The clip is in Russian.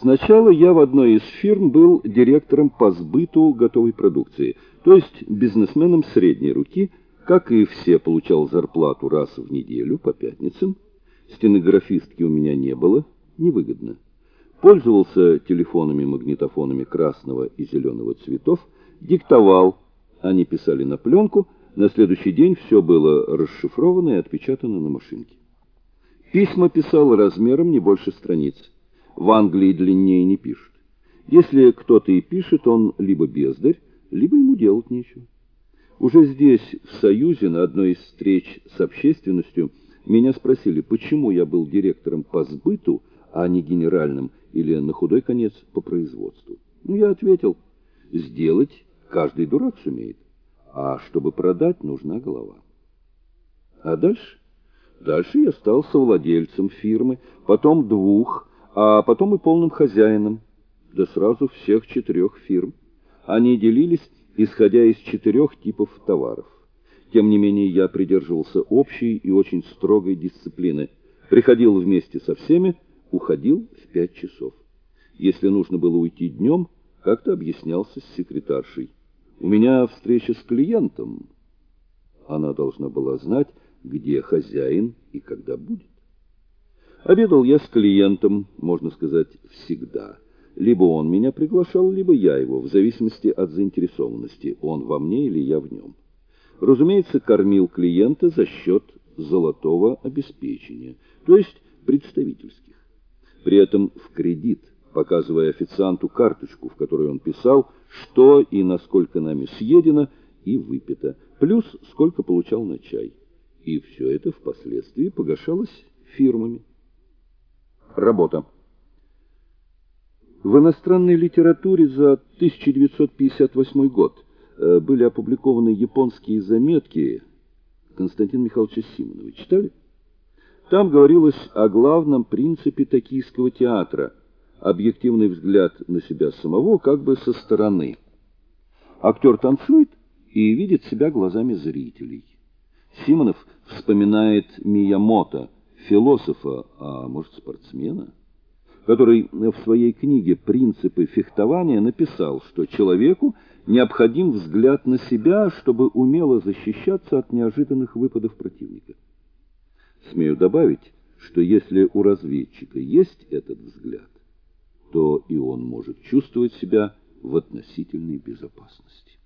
Сначала я в одной из фирм был директором по сбыту готовой продукции, то есть бизнесменом средней руки, как и все, получал зарплату раз в неделю по пятницам. Стенографистки у меня не было, невыгодно. Пользовался телефонами-магнитофонами красного и зеленого цветов, диктовал, они писали на пленку, на следующий день все было расшифровано и отпечатано на машинке. Письма писал размером не больше страниц. В Англии длиннее не пишут. Если кто-то и пишет, он либо бездарь, либо ему делать нечего. Уже здесь, в Союзе, на одной из встреч с общественностью, меня спросили, почему я был директором по сбыту, а не генеральным, или на худой конец по производству. Ну, я ответил, сделать каждый дурак сумеет, а чтобы продать, нужна голова. А дальше? Дальше я стал совладельцем фирмы, потом двух, а потом и полным хозяином, да сразу всех четырех фирм. Они делились, исходя из четырех типов товаров. Тем не менее, я придерживался общей и очень строгой дисциплины. Приходил вместе со всеми, уходил в пять часов. Если нужно было уйти днем, как-то объяснялся с секретаршей. У меня встреча с клиентом. Она должна была знать, где хозяин и когда будет. Обедал я с клиентом, можно сказать, всегда. Либо он меня приглашал, либо я его, в зависимости от заинтересованности, он во мне или я в нем. Разумеется, кормил клиента за счет золотого обеспечения, то есть представительских. При этом в кредит, показывая официанту карточку, в которой он писал, что и насколько нами съедено и выпито, плюс сколько получал на чай и все это впоследствии погашалось фирмами. Работа. В иностранной литературе за 1958 год э, были опубликованы японские заметки Константина Михайловича Симонова. Читали? Там говорилось о главном принципе токийского театра объективный взгляд на себя самого как бы со стороны. Актер танцует и видит себя глазами зрителей. Симонов вспоминает Миямото, философа, а может спортсмена, который в своей книге «Принципы фехтования» написал, что человеку необходим взгляд на себя, чтобы умело защищаться от неожиданных выпадов противника. Смею добавить, что если у разведчика есть этот взгляд, то и он может чувствовать себя в относительной безопасности.